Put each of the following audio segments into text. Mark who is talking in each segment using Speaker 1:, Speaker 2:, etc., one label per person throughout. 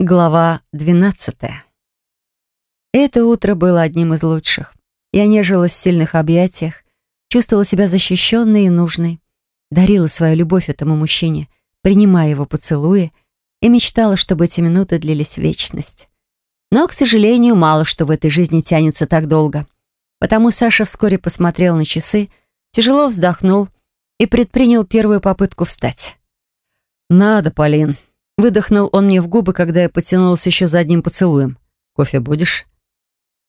Speaker 1: Глава 12. Это утро было одним из лучших. Я нежилась в сильных объятиях, чувствовала себя защищенной и нужной, дарила свою любовь этому мужчине, принимая его поцелуи, и мечтала, чтобы эти минуты длились вечность. Но, к сожалению, мало что в этой жизни тянется так долго. Потому Саша вскоре посмотрел на часы, тяжело вздохнул и предпринял первую попытку встать. «Надо, Полин», Выдохнул он мне в губы, когда я потянулась еще за одним поцелуем. «Кофе будешь?»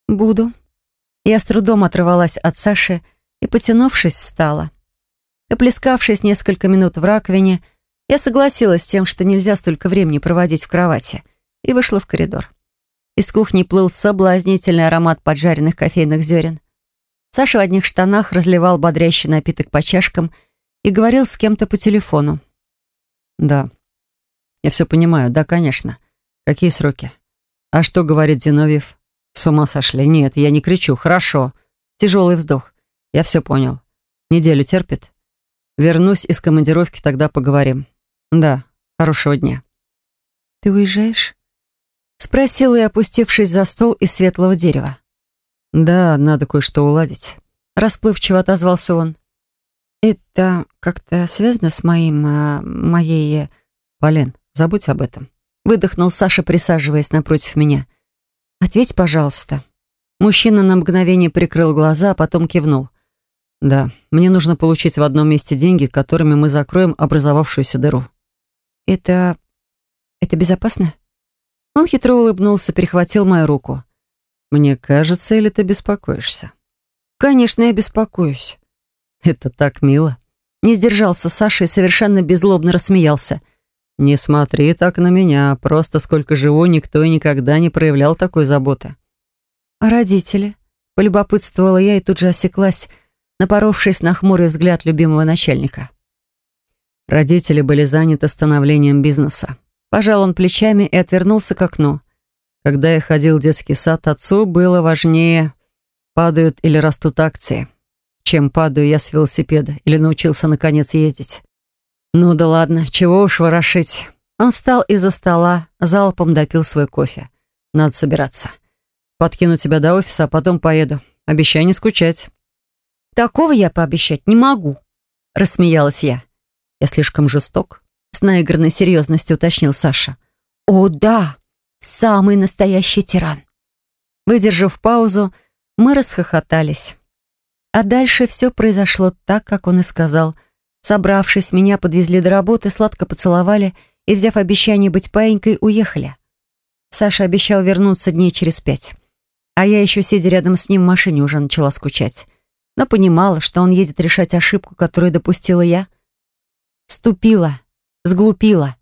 Speaker 1: «Буду». Я с трудом оторвалась от Саши и, потянувшись, встала. Оплескавшись несколько минут в раковине, я согласилась с тем, что нельзя столько времени проводить в кровати, и вышла в коридор. Из кухни плыл соблазнительный аромат поджаренных кофейных зерен. Саша в одних штанах разливал бодрящий напиток по чашкам и говорил с кем-то по телефону. «Да, я все понимаю, да, конечно. Какие сроки? А что говорит Зиновьев? С ума сошли? Нет, я не кричу. Хорошо. Тяжелый вздох. Я все понял. Неделю терпит? Вернусь из командировки, тогда поговорим. Да, хорошего дня.
Speaker 2: Ты уезжаешь?
Speaker 1: Спросила я, опустившись за стол из светлого дерева.
Speaker 2: Да, надо кое-что уладить.
Speaker 1: Расплывчиво отозвался он.
Speaker 2: Это как-то связано с моим... А, моей... Э,
Speaker 1: Полин, Забудь об этом. Выдохнул Саша, присаживаясь напротив меня. Ответь, пожалуйста. Мужчина на мгновение прикрыл глаза, а потом кивнул. Да, мне нужно получить в одном месте деньги, которыми мы закроем образовавшуюся дыру.
Speaker 2: Это... это безопасно?
Speaker 1: Он хитро улыбнулся, перехватил мою руку. «Мне кажется, или ты беспокоишься?»
Speaker 2: «Конечно, я беспокоюсь».
Speaker 1: «Это так мило». Не сдержался Саша и совершенно беззлобно рассмеялся. «Не смотри так на меня. Просто сколько живу, никто и никогда не проявлял такой заботы».
Speaker 2: «А родители?» Полюбопытствовала я и тут же осеклась, напоровшись на хмурый взгляд любимого начальника.
Speaker 1: Родители были заняты становлением бизнеса. Пожал он плечами и отвернулся к окну. Когда я ходил в детский сад, отцу было важнее, падают или растут акции, чем падаю я с велосипеда или научился наконец ездить. Ну да ладно, чего уж ворошить. Он встал из-за стола, залпом допил свой кофе. Надо собираться. Подкину тебя до офиса, а потом поеду. Обещай не скучать.
Speaker 2: Такого я пообещать не могу, рассмеялась я.
Speaker 1: Я слишком жесток, с наигранной серьезностью уточнил Саша.
Speaker 2: О да, самый настоящий тиран.
Speaker 1: Выдержав паузу, мы расхохотались. А дальше все произошло так, как он и сказал — Собравшись, меня подвезли до работы, сладко поцеловали и, взяв обещание быть паенькой, уехали. Саша обещал вернуться дней через пять. А я еще, сидя рядом с ним в машине, уже начала скучать. Но понимала, что он едет решать ошибку, которую допустила я. Ступила, сглупила.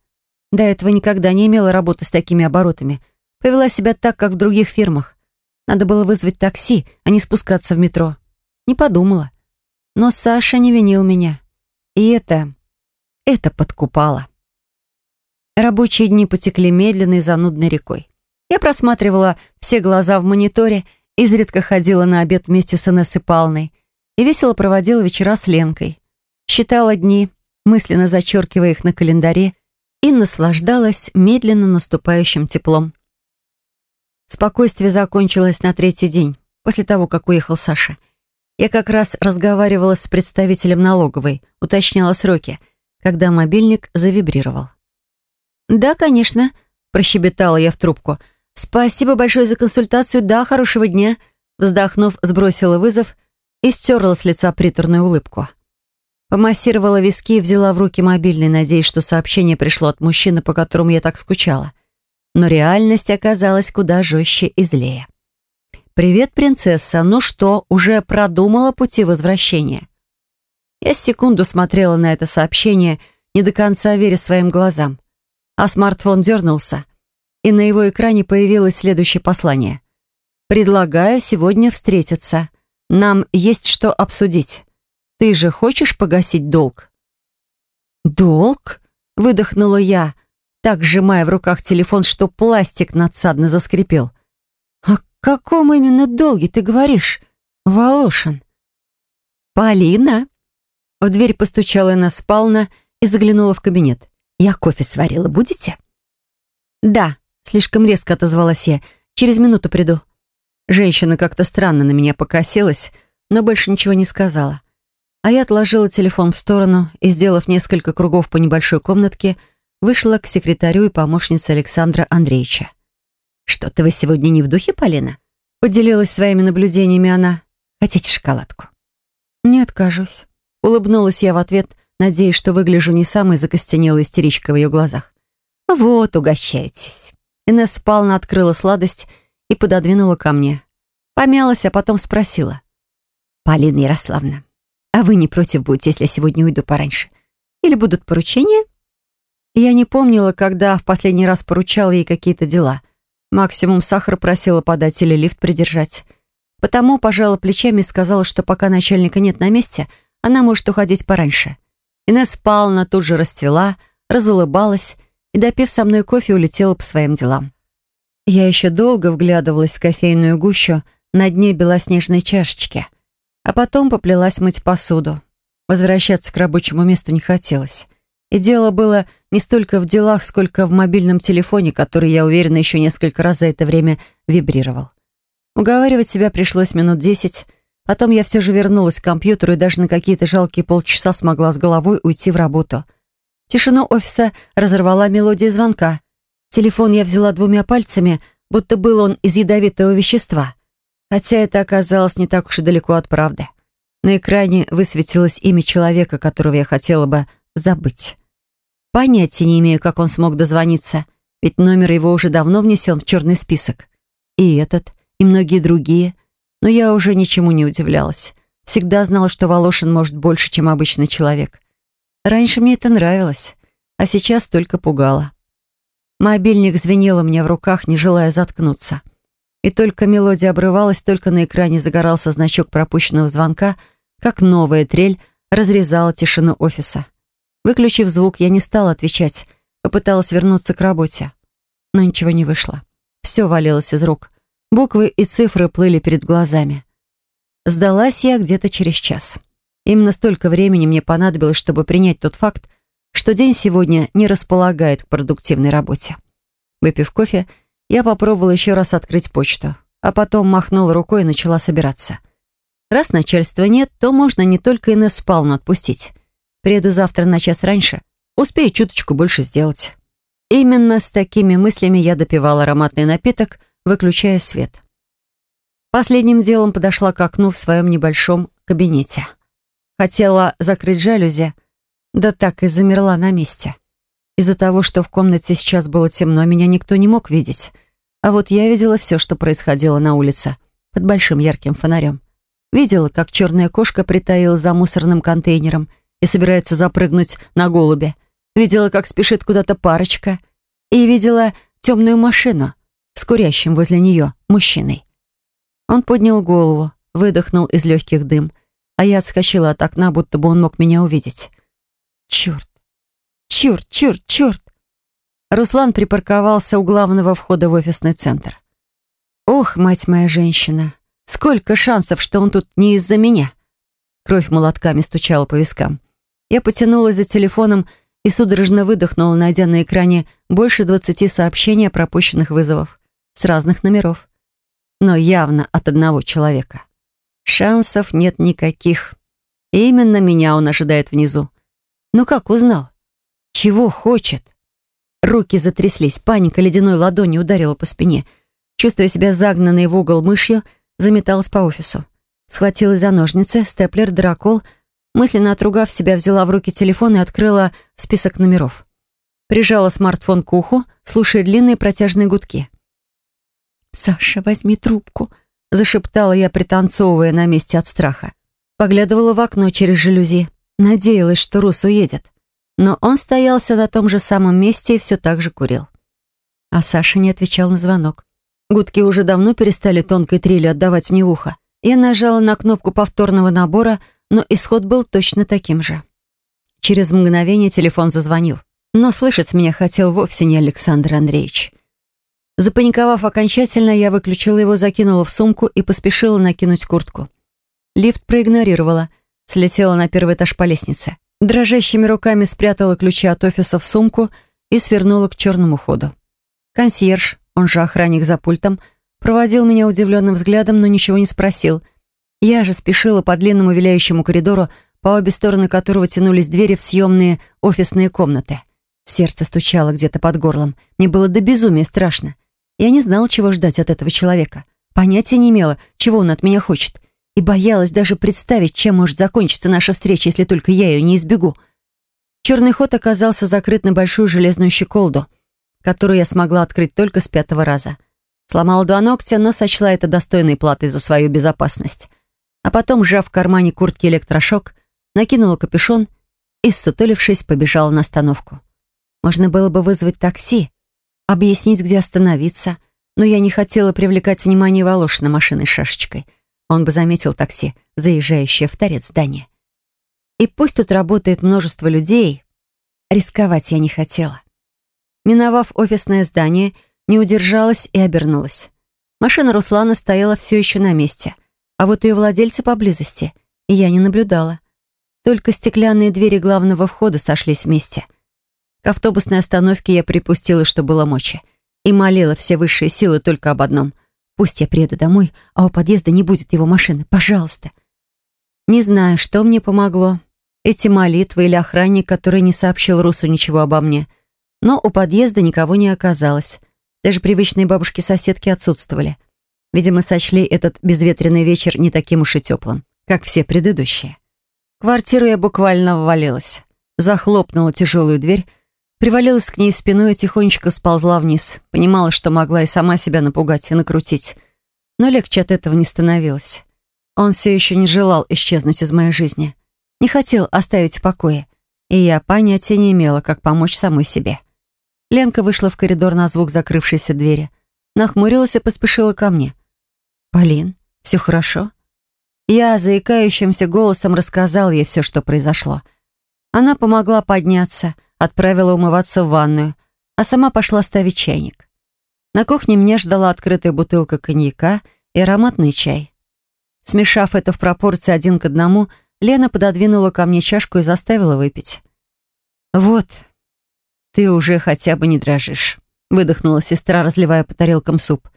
Speaker 1: До этого никогда не имела работы с такими оборотами. Повела себя так, как в других фирмах. Надо было вызвать такси, а не спускаться в метро. Не подумала. Но Саша не винил меня. И это... это подкупало. Рабочие дни потекли медленно и занудной рекой. Я просматривала все глаза в мониторе, изредка ходила на обед вместе с Инессой Палной и весело проводила вечера с Ленкой. Считала дни, мысленно зачеркивая их на календаре, и наслаждалась медленно наступающим теплом. Спокойствие закончилось на третий день, после того, как уехал Саша. Я как раз разговаривала с представителем налоговой, уточняла сроки, когда мобильник завибрировал. «Да, конечно», — прощебетала я в трубку. «Спасибо большое за консультацию. Да, хорошего дня». Вздохнув, сбросила вызов и стерла с лица приторную улыбку. Помассировала виски и взяла в руки мобильный, надеясь, что сообщение пришло от мужчины, по которому я так скучала. Но реальность оказалась куда жестче и злее. «Привет, принцесса. Ну что, уже продумала пути возвращения?» Я секунду смотрела на это сообщение, не до конца веря своим глазам. А смартфон дернулся, и на его экране появилось следующее послание. «Предлагаю сегодня встретиться. Нам есть что обсудить. Ты же хочешь погасить долг?» «Долг?» — выдохнула я, так сжимая в руках телефон, что пластик надсадно заскрипел каком именно долге ты говоришь, Волошин?» «Полина?» В дверь постучала Инна Спална и заглянула в кабинет. «Я кофе сварила, будете?» «Да», Слишком резко отозвалась я. «Через минуту приду». Женщина как-то странно на меня покосилась, но больше ничего не сказала. А я отложила телефон в сторону и, сделав несколько кругов по небольшой комнатке, вышла к секретарю и помощнице Александра Андреевича. «Что-то вы сегодня не в духе, Полина?» Поделилась своими наблюдениями она. «Хотите шоколадку?» «Не откажусь». Улыбнулась я в ответ, надеясь, что выгляжу не самой закостенелой истеричкой в ее глазах. «Вот, угощайтесь». Инесса Павловна открыла сладость и пододвинула ко мне. Помялась, а потом спросила. «Полина Ярославна, а вы не против будете, если я сегодня уйду пораньше? Или будут поручения?» Я не помнила, когда в последний раз поручала ей какие-то дела. Максимум сахар просила подать или лифт придержать. Потому пожала плечами и сказала, что пока начальника нет на месте, она может уходить пораньше. Инесса Павловна тут же расцвела, разулыбалась и, допив со мной кофе, улетела по своим делам. Я еще долго вглядывалась в кофейную гущу на дне белоснежной чашечки, а потом поплелась мыть посуду. Возвращаться к рабочему месту не хотелось. И дело было не столько в делах, сколько в мобильном телефоне, который, я уверена, еще несколько раз за это время вибрировал. Уговаривать себя пришлось минут десять. Потом я все же вернулась к компьютеру и даже на какие-то жалкие полчаса смогла с головой уйти в работу — Тишину офиса разорвала мелодия звонка. Телефон я взяла двумя пальцами, будто был он из ядовитого вещества. Хотя это оказалось не так уж и далеко от правды. На экране высветилось имя человека, которого я хотела бы забыть. Понятия не имею, как он смог дозвониться, ведь номер его уже давно внесен в черный список. И этот, и многие другие. Но я уже ничему не удивлялась. Всегда знала, что Волошин может больше, чем обычный человек. Раньше мне это нравилось, а сейчас только пугало. Мобильник звенел у меня в руках, не желая заткнуться. И только мелодия обрывалась, только на экране загорался значок пропущенного звонка, как новая трель разрезала тишину офиса. Выключив звук, я не стала отвечать, попыталась вернуться к работе. Но ничего не вышло. Все валилось из рук. Буквы и цифры плыли перед глазами. Сдалась я где-то через час. Именно столько времени мне понадобилось, чтобы принять тот факт, что день сегодня не располагает к продуктивной работе. Выпив кофе, я попробовала еще раз открыть почту, а потом махнула рукой и начала собираться. Раз начальства нет, то можно не только Инесс Павловну отпустить. Приеду завтра на час раньше, успею чуточку больше сделать. Именно с такими мыслями я допивала ароматный напиток, выключая свет. Последним делом подошла к окну в своем небольшом кабинете. Хотела закрыть жалюзи, да так и замерла на месте. Из-за того, что в комнате сейчас было темно, меня никто не мог видеть. А вот я видела все, что происходило на улице, под большим ярким фонарем. Видела, как черная кошка притаилась за мусорным контейнером и собирается запрыгнуть на голубе. Видела, как спешит куда-то парочка. И видела темную машину с курящим возле нее мужчиной. Он поднял голову, выдохнул из легких дым — а я отскочила от окна, будто бы он мог меня увидеть. Черт! Черт, черт, черт! Руслан припарковался у главного входа в офисный центр. Ох, мать моя женщина, сколько шансов, что он тут не из-за меня. Кровь молотками стучала по вискам. Я потянулась за телефоном и судорожно выдохнула, найдя на экране больше двадцати сообщений о пропущенных вызовов с разных номеров. Но явно от одного человека. Шансов нет никаких. И именно меня он ожидает внизу. Ну как узнал? Чего хочет? Руки затряслись, паника ледяной ладонью ударила по спине. Чувствуя себя загнанной в угол мышью, заметалась по офису. Схватилась за ножницы, степлер, дракол. Мысленно отругав себя, взяла в руки телефон и открыла список номеров. Прижала смартфон к уху, слушая длинные протяжные гудки. «Саша, возьми трубку», зашептала я, пританцовывая на месте от страха. Поглядывала в окно через жалюзи. Надеялась, что Рус уедет. Но он стоял все на том же самом месте и все так же курил. А Саша не отвечал на звонок. Гудки уже давно перестали тонкой трелью отдавать мне ухо. Я нажала на кнопку повторного набора, но исход был точно таким же. Через мгновение телефон зазвонил. Но слышать меня хотел вовсе не Александр Андреевич. Запаниковав окончательно, я выключила его, закинула в сумку и поспешила накинуть куртку. Лифт проигнорировала, слетела на первый этаж по лестнице. Дрожащими руками спрятала ключи от офиса в сумку и свернула к черному ходу. Консьерж, он же охранник за пультом, проводил меня удивленным взглядом, но ничего не спросил. Я же спешила по длинному виляющему коридору, по обе стороны которого тянулись двери в съемные офисные комнаты. Сердце стучало где-то под горлом. Мне было до безумия страшно. Я не знала, чего ждать от этого человека. Понятия не имела, чего он от меня хочет. И боялась даже представить, чем может закончиться наша встреча, если только я ее не избегу. Черный ход оказался закрыт на большую железную щеколду, которую я смогла открыть только с пятого раза. Сломала два ногтя, но сочла это достойной платой за свою безопасность. А потом, сжав в кармане куртки электрошок, накинула капюшон и, сутулившись, побежала на остановку. Можно было бы вызвать такси, объяснить, где остановиться, но я не хотела привлекать внимание Волошина машиной с шашечкой. Он бы заметил такси, заезжающее в торец здания. И пусть тут работает множество людей, рисковать я не хотела. Миновав офисное здание, не удержалась и обернулась. Машина Руслана стояла все еще на месте, а вот ее владельца поблизости, я не наблюдала. Только стеклянные двери главного входа сошлись вместе. К автобусной остановке я припустила, что было мочи, и молила все высшие силы только об одном. Пусть я приеду домой, а у подъезда не будет его машины. Пожалуйста. Не знаю, что мне помогло. Эти молитвы или охранник, который не сообщил Русу ничего обо мне. Но у подъезда никого не оказалось. Даже привычные бабушки-соседки отсутствовали. Видимо, сочли этот безветренный вечер не таким уж и теплым, как все предыдущие. Квартиру я буквально ввалилась. Захлопнула тяжелую дверь, привалилась к ней спиной и тихонечко сползла вниз. Понимала, что могла и сама себя напугать и накрутить. Но легче от этого не становилось. Он все еще не желал исчезнуть из моей жизни. Не хотел оставить в покое. И я понятия не имела, как помочь самой себе. Ленка вышла в коридор на звук закрывшейся двери. Нахмурилась и поспешила ко мне. «Полин, все хорошо?» Я заикающимся голосом рассказал ей все, что произошло. Она помогла подняться, отправила умываться в ванную, а сама пошла ставить чайник. На кухне меня ждала открытая бутылка коньяка и ароматный чай. Смешав это в пропорции один к одному, Лена пододвинула ко мне чашку и заставила выпить. «Вот, ты уже хотя бы не дрожишь», — выдохнула сестра, разливая по тарелкам суп.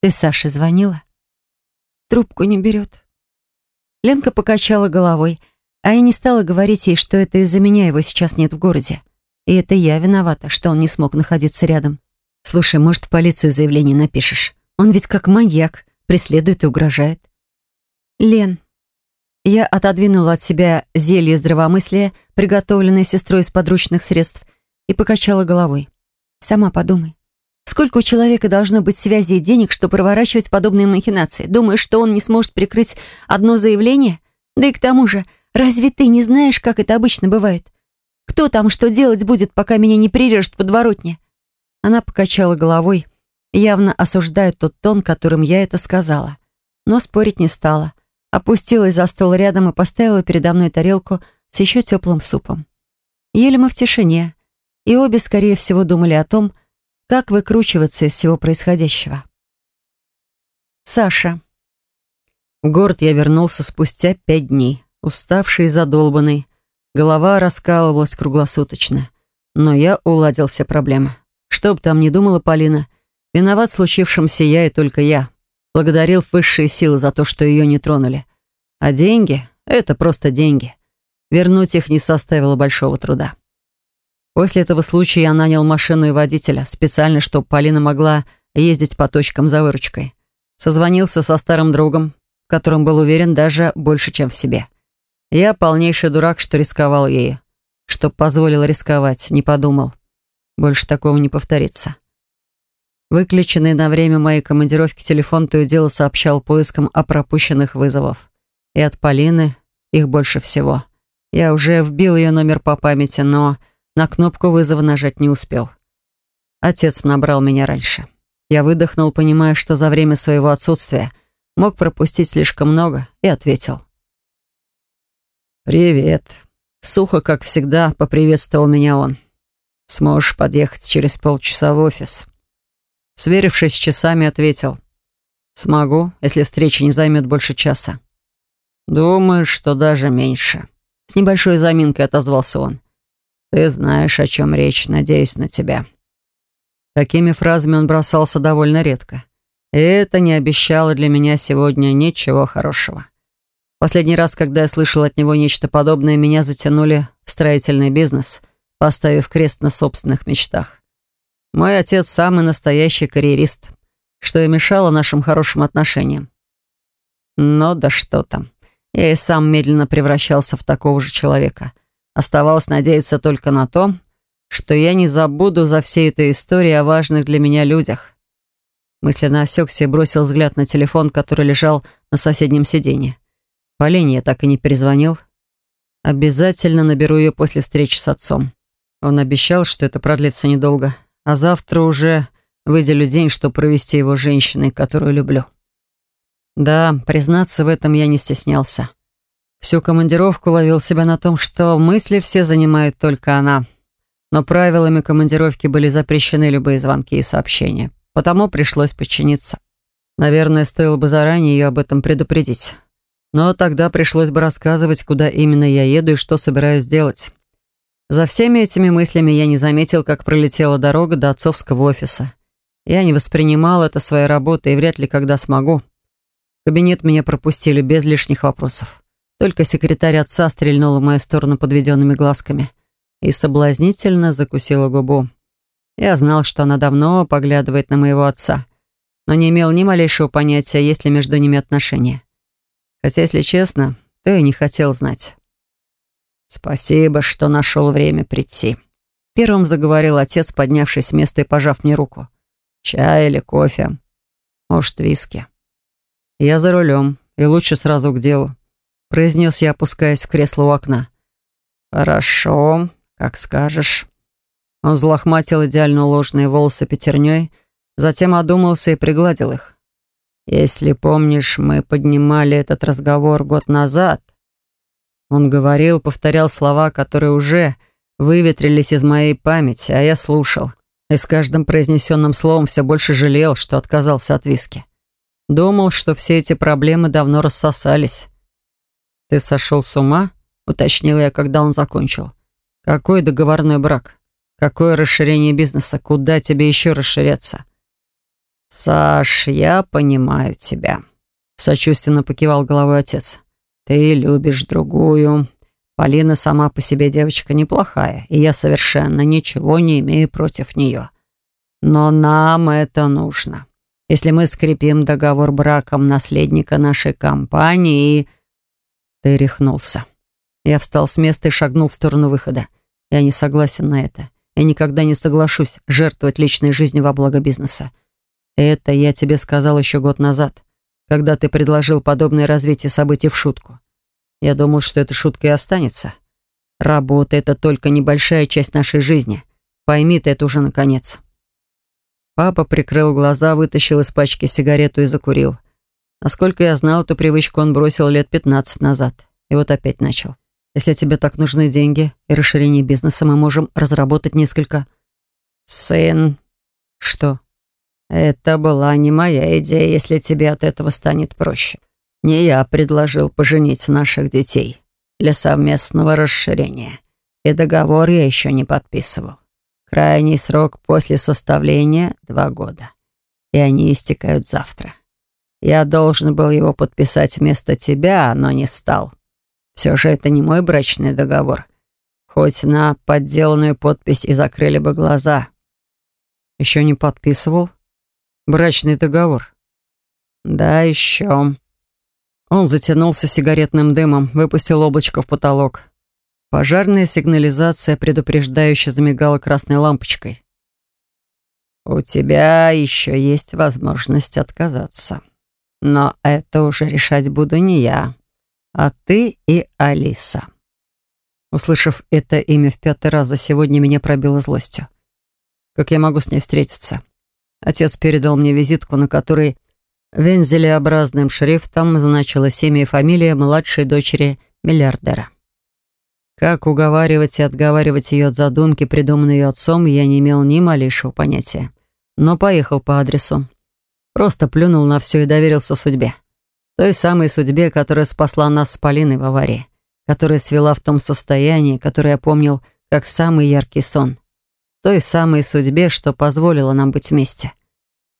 Speaker 1: «Ты Саше звонила?» «Трубку не берет», Ленка покачала головой, а я не стала говорить ей, что это из-за меня его сейчас нет в городе. И это я виновата, что он не смог находиться рядом. Слушай, может, в полицию заявление напишешь? Он ведь как маньяк, преследует и угрожает. Лен. Я отодвинула от себя зелье здравомыслия, приготовленное сестрой из подручных средств, и покачала головой. Сама подумай. Сколько у человека должно быть связи и денег, чтобы проворачивать подобные махинации? Думаешь, что он не сможет прикрыть одно заявление? Да и к тому же, разве ты не знаешь, как это обычно бывает? Кто там что делать будет, пока меня не прирежет подворотня?» Она покачала головой, явно осуждая тот тон, которым я это сказала. Но спорить не стала. Опустилась за стол рядом и поставила передо мной тарелку с еще теплым супом. Ели мы в тишине, и обе, скорее всего, думали о том, как выкручиваться из всего происходящего? Саша. В город я вернулся спустя пять дней, уставший и задолбанный. Голова раскалывалась круглосуточно. Но я уладил все проблемы. Что бы там ни думала Полина, виноват в случившемся я и только я. Благодарил высшие силы за то, что ее не тронули. А деньги — это просто деньги. Вернуть их не составило большого труда. После этого случая я нанял машину и водителя, специально, чтобы Полина могла ездить по точкам за выручкой. Созвонился со старым другом, в котором был уверен даже больше, чем в себе. Я полнейший дурак, что рисковал ею. Что позволил рисковать, не подумал. Больше такого не повторится. Выключенный на время моей командировки телефон то и дело сообщал поиском о пропущенных вызовов. И от Полины их больше всего. Я уже вбил ее номер по памяти, но на кнопку вызова нажать не успел. Отец набрал меня раньше. Я выдохнул, понимая, что за время своего отсутствия мог пропустить слишком много, и ответил. «Привет». Сухо, как всегда, поприветствовал меня он. «Сможешь подъехать через полчаса в офис?» Сверившись с часами, ответил. «Смогу, если встреча не займет больше часа». «Думаю, что даже меньше». С небольшой заминкой отозвался он. Ты знаешь, о чем речь, надеюсь на тебя.
Speaker 2: Такими фразами он бросался довольно редко. И это не обещало для меня сегодня ничего хорошего. Последний раз, когда я слышал от него нечто подобное, меня затянули в строительный бизнес, поставив крест на собственных мечтах. Мой отец самый настоящий карьерист, что и мешало нашим хорошим отношениям. Но да что там. Я и сам медленно превращался в такого же человека. Оставалось надеяться только на то, что я не забуду за всей этой историей о важных для меня людях. Мысленно осекся и бросил взгляд на телефон, который лежал на соседнем сиденье. Полине я так и не перезвонил. Обязательно наберу ее после встречи с отцом. Он обещал, что это продлится недолго, а завтра уже выделю день, чтобы провести его женщиной, которую люблю. Да, признаться в этом я не стеснялся. Всю командировку ловил себя на том, что мысли все занимает только она. Но правилами командировки были запрещены любые звонки и сообщения, потому пришлось подчиниться. Наверное, стоило бы заранее ее об этом предупредить. Но тогда пришлось бы рассказывать, куда именно я еду и что собираюсь делать. За всеми этими мыслями я не заметил, как пролетела дорога до отцовского офиса. Я не воспринимал это своей работой и вряд ли когда смогу. В кабинет меня пропустили без лишних вопросов. Только секретарь отца стрельнула в мою сторону подведенными глазками и соблазнительно закусила губу. Я знал, что она давно поглядывает на моего отца, но не имел ни малейшего понятия, есть ли между ними отношения. Хотя, если честно, то и не хотел знать. «Спасибо, что нашел время прийти», — первым заговорил отец, поднявшись с места и пожав мне руку. «Чай или кофе? Может, виски?» «Я за рулем, и лучше сразу к делу», — произнес я, опускаясь в кресло у окна. «Хорошо, как скажешь». Он взлохматил идеально уложенные волосы пятерней, затем одумался и пригладил их. Если помнишь, мы поднимали этот разговор год назад. Он говорил, повторял слова, которые уже выветрились из моей памяти, а я слушал. И с каждым произнесенным словом все больше жалел, что отказался от виски. Думал, что все эти проблемы давно рассосались. «Ты сошел с ума?» — уточнил я, когда он закончил. «Какой договорной брак? Какое расширение бизнеса? Куда тебе еще расширяться?» «Саш, я понимаю тебя», — сочувственно покивал головой отец. «Ты любишь другую. Полина сама по себе девочка неплохая, и я совершенно ничего не имею против нее. Но нам это нужно. Если мы скрепим договор браком наследника нашей компании...» Ты рехнулся. Я встал с места и шагнул в сторону выхода. Я не согласен на это. Я никогда не соглашусь жертвовать личной жизнью во благо бизнеса. Это я тебе сказал еще год назад, когда ты предложил подобное развитие событий в шутку. Я думал, что эта шутка и останется. Работа — это только небольшая часть нашей жизни. Пойми ты это уже наконец. Папа прикрыл глаза, вытащил из пачки сигарету и закурил. Насколько я знал, эту привычку он бросил лет 15 назад. И вот опять начал. Если тебе так нужны деньги и расширение бизнеса, мы можем разработать несколько... Сын... Что? Это была не моя идея, если тебе от этого станет проще. Не я предложил поженить наших детей для совместного расширения. И договор я еще не подписывал. Крайний срок после составления — два года. И они истекают завтра. Я должен был его подписать вместо тебя, но не стал. Все же это не мой брачный договор. Хоть на подделанную подпись и закрыли бы глаза. Еще не подписывал? Брачный договор. Да, еще. Он затянулся сигаретным дымом, выпустил облачко в потолок. Пожарная сигнализация предупреждающе замигала красной лампочкой. «У тебя еще есть возможность отказаться. Но это уже решать буду не я, а ты и Алиса». Услышав это имя в пятый раз за сегодня, меня пробило злостью. Как я могу с ней встретиться? Отец передал мне визитку, на которой вензелеобразным шрифтом значилось имя и фамилия младшей дочери миллиардера. Как уговаривать и отговаривать ее от задумки, придуманной ее отцом, я не имел ни малейшего понятия. Но поехал по адресу. Просто плюнул на все и доверился судьбе. Той самой судьбе, которая спасла нас с Полиной в аварии, которая свела в том состоянии, которое я помнил как самый яркий сон. той самой судьбе, что позволила нам быть вместе.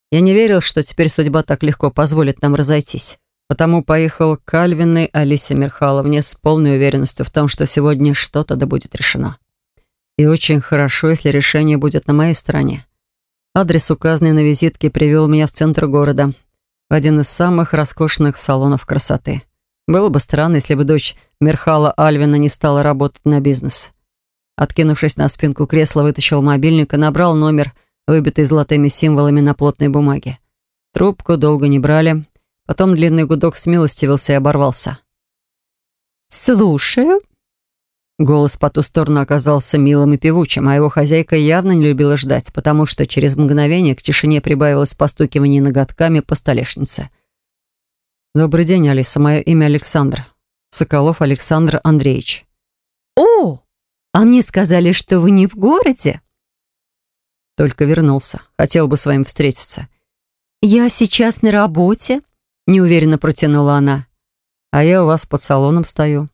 Speaker 2: Я не верил, что теперь судьба так легко позволит нам разойтись. Потому поехал к Альвиной Алисе Мирхаловне с полной уверенностью в том, что сегодня что-то да будет решено. И очень хорошо, если решение будет на моей стороне. Адрес, указанный на визитке, привел меня в центр города, в один из самых роскошных салонов красоты. Было бы странно, если бы дочь Мерхала Альвина не стала работать на бизнес. Откинувшись на спинку кресла, вытащил мобильник и набрал номер, выбитый золотыми символами на плотной бумаге. Трубку долго не брали. Потом длинный гудок смилостивился и оборвался.
Speaker 1: «Слушаю».
Speaker 2: Голос по ту сторону оказался милым и певучим, а его хозяйка явно не любила ждать, потому что через мгновение к тишине прибавилось постукивание ноготками по столешнице. «Добрый день, Алиса. Мое имя Александр. Соколов Александр Андреевич».
Speaker 1: «О, а мне сказали, что вы не в городе?»
Speaker 2: Только вернулся. Хотел бы с вами встретиться.
Speaker 1: «Я сейчас на работе», — неуверенно протянула она.
Speaker 2: «А я у вас под салоном стою».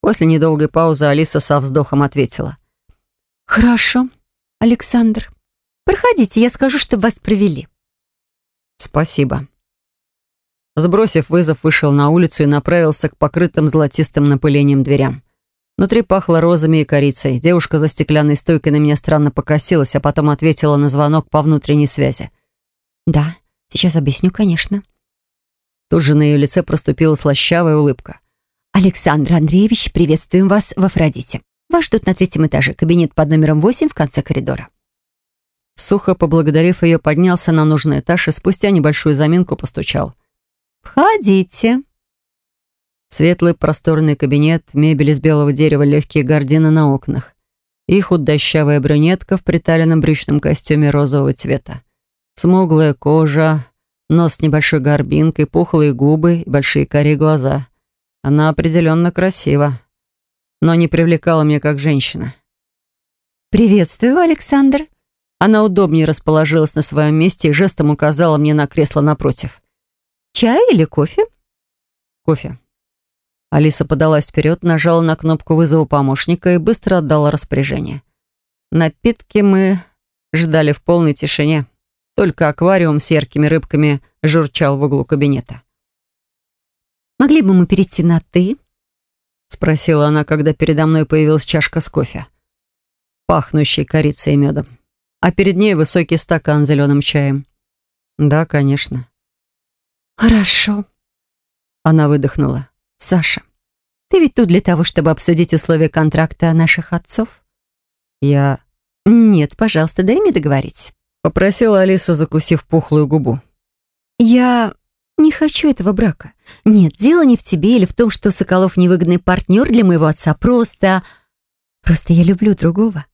Speaker 2: После недолгой паузы Алиса со вздохом ответила.
Speaker 1: «Хорошо, Александр. Проходите, я скажу, чтобы вас провели».
Speaker 2: «Спасибо». Сбросив вызов, вышел на улицу и направился к покрытым золотистым напылением дверям. Внутри пахло розами и корицей. Девушка за стеклянной стойкой на меня странно покосилась, а потом ответила на звонок по внутренней связи.
Speaker 1: «Да, сейчас объясню, конечно».
Speaker 2: Тут же на ее лице проступила слащавая улыбка.
Speaker 1: «Александр Андреевич, приветствуем вас в Афродите. Вас ждут на третьем этаже, кабинет под номером 8 в конце коридора».
Speaker 2: Сухо поблагодарив ее, поднялся на нужный этаж и спустя небольшую заминку постучал.
Speaker 1: «Входите».
Speaker 2: Светлый просторный кабинет, мебель из белого дерева, легкие гардины на окнах. И худощавая брюнетка в приталенном брючном костюме розового цвета. Смуглая кожа, нос с небольшой горбинкой, пухлые губы и большие карие глаза. Она определенно красива, но не привлекала меня как женщина.
Speaker 1: «Приветствую, Александр».
Speaker 2: Она удобнее расположилась на своем месте и жестом указала мне на кресло напротив.
Speaker 1: Чай или кофе?»
Speaker 2: «Кофе». Алиса подалась вперед, нажала на кнопку вызова помощника и быстро отдала распоряжение. Напитки мы ждали в полной тишине. Только аквариум с яркими рыбками журчал в углу кабинета.
Speaker 1: «Могли бы мы перейти на «ты»?»
Speaker 2: Спросила она, когда передо мной появилась чашка с кофе. Пахнущей корицей и медом. А перед ней высокий стакан с зеленым чаем. «Да, конечно».
Speaker 1: «Хорошо».
Speaker 2: Она выдохнула.
Speaker 1: «Саша, ты ведь тут для того, чтобы обсудить условия контракта наших отцов?»
Speaker 2: «Я...»
Speaker 1: «Нет, пожалуйста, дай мне договорить», —
Speaker 2: попросила Алиса, закусив пухлую губу.
Speaker 1: «Я не хочу этого брака. Нет, дело не в тебе или в том, что Соколов невыгодный партнер для моего отца. Просто... Просто я люблю другого».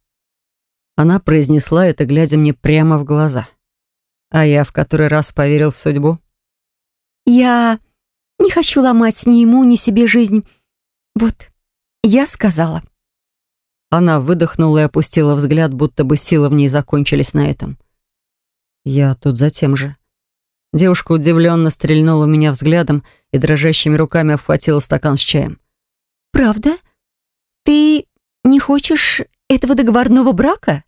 Speaker 2: Она произнесла это, глядя мне прямо в глаза. А я в который раз поверил в судьбу.
Speaker 1: «Я не хочу ломать ни ему, ни себе жизнь. Вот, я сказала».
Speaker 2: Она выдохнула и опустила взгляд, будто бы силы в ней закончились на этом. «Я тут за тем же». Девушка удивленно стрельнула меня взглядом и дрожащими руками обхватила стакан с чаем.
Speaker 1: «Правда? Ты не хочешь этого договорного брака?»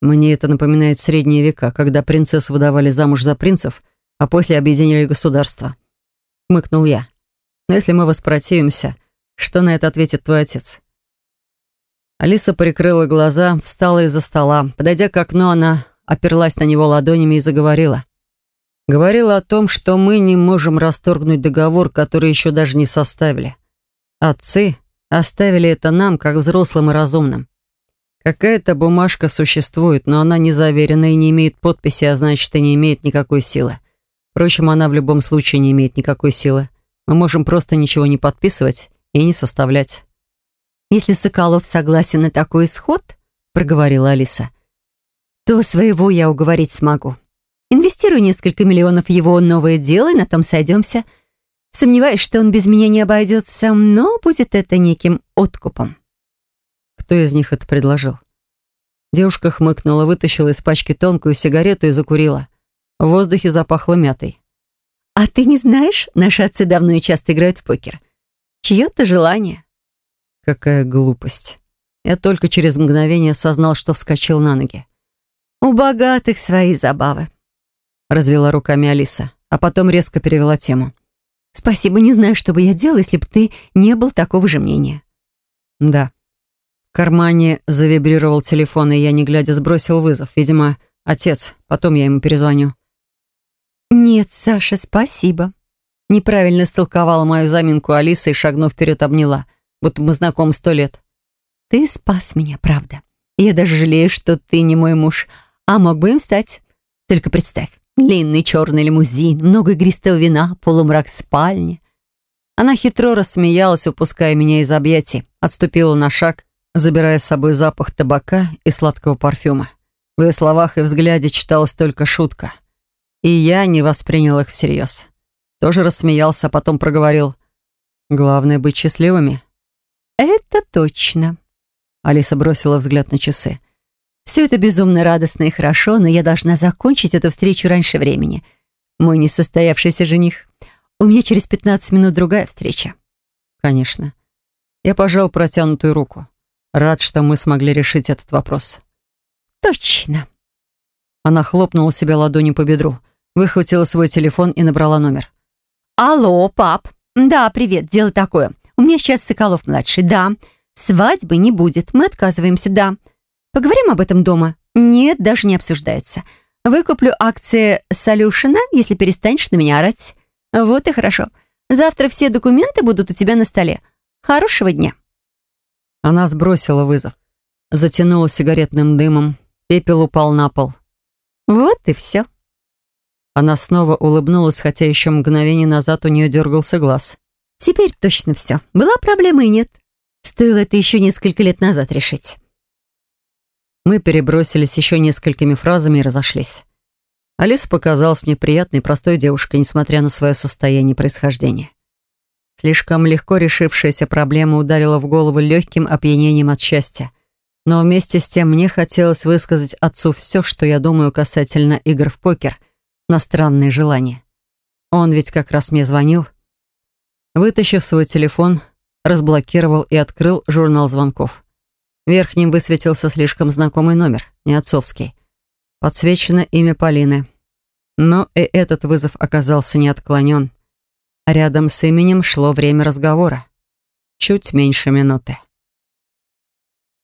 Speaker 2: Мне это напоминает средние века, когда принцессы выдавали замуж за принцев — а после объединили государство. Мыкнул я. Но если мы воспротивимся, что на это ответит твой отец? Алиса прикрыла глаза, встала из-за стола. Подойдя к окну, она оперлась на него ладонями и заговорила. Говорила о том, что мы не можем расторгнуть договор, который еще даже не составили. Отцы оставили это нам, как взрослым и разумным. Какая-то бумажка существует, но она не заверена и не имеет подписи, а значит, и не имеет никакой силы. Впрочем, она в любом случае не имеет никакой силы. Мы можем просто ничего не подписывать и не составлять.
Speaker 1: «Если Соколов согласен на такой исход, — проговорила Алиса, — то своего я уговорить смогу. Инвестирую несколько миллионов в его новое дело, и на том сойдемся. Сомневаюсь, что он без меня не обойдется, но будет это неким откупом».
Speaker 2: Кто из них это предложил? Девушка хмыкнула, вытащила из пачки тонкую сигарету и закурила. В воздухе запахло мятой.
Speaker 1: «А ты не знаешь, наши отцы давно и часто играют в покер. Чье-то желание».
Speaker 2: Какая глупость. Я только через мгновение осознал, что вскочил на ноги.
Speaker 1: «У богатых свои забавы», —
Speaker 2: развела руками Алиса, а потом резко перевела тему.
Speaker 1: «Спасибо, не знаю, что бы я делала, если бы ты не был такого же мнения».
Speaker 2: «Да». В кармане завибрировал телефон, и я, не глядя, сбросил вызов. Видимо, отец. Потом я ему перезвоню.
Speaker 1: «Нет, Саша, спасибо».
Speaker 2: Неправильно истолковала мою заминку Алиса и, шагнув вперед, обняла, будто мы знакомы сто лет.
Speaker 1: «Ты спас меня, правда. Я даже жалею, что ты не мой муж, а мог бы им стать. Только представь, длинный черный лимузин, много игристого вина, полумрак спальни».
Speaker 2: Она хитро рассмеялась, упуская меня из объятий, отступила на шаг, забирая с собой запах табака и сладкого парфюма. В ее словах и взгляде читалась только шутка. И я не воспринял их всерьез. Тоже рассмеялся, а потом проговорил. «Главное быть счастливыми».
Speaker 1: «Это точно»,
Speaker 2: Алиса бросила взгляд на часы.
Speaker 1: «Все это безумно радостно и хорошо, но я должна закончить эту встречу раньше времени. Мой несостоявшийся жених. У меня через 15 минут другая встреча».
Speaker 2: «Конечно». Я пожал протянутую руку. Рад, что мы смогли решить этот вопрос.
Speaker 1: «Точно».
Speaker 2: Она хлопнула себя ладонью по бедру, выхватила свой телефон и набрала номер.
Speaker 1: «Алло, пап. Да, привет, дело такое. У меня сейчас Соколов-младший, да. Свадьбы не будет, мы отказываемся, да. Поговорим об этом дома? Нет, даже не обсуждается. Выкуплю акции Солюшина, если перестанешь на меня орать. Вот и хорошо. Завтра все документы будут у тебя на столе. Хорошего дня.
Speaker 2: Она сбросила вызов. Затянула сигаретным дымом. Пепел упал на пол.
Speaker 1: Вот и все.
Speaker 2: Она снова улыбнулась, хотя еще мгновение назад у нее дергался глаз.
Speaker 1: Теперь точно все. Была проблема и нет. Стоило это еще несколько лет назад решить.
Speaker 2: Мы перебросились еще несколькими фразами и разошлись. Алиса показалась мне приятной и простой девушкой, несмотря на свое состояние происхождения. Слишком легко решившаяся проблема ударила в голову легким опьянением от счастья. Но вместе с тем мне хотелось высказать отцу все, что я думаю касательно игр в покер, на странные желания. Он ведь как раз мне звонил. Вытащив свой телефон, разблокировал и открыл журнал звонков. Верхним высветился слишком знакомый номер, не отцовский. Подсвечено имя Полины. Но и этот вызов оказался не отклонен. Рядом с именем шло время разговора. Чуть меньше минуты.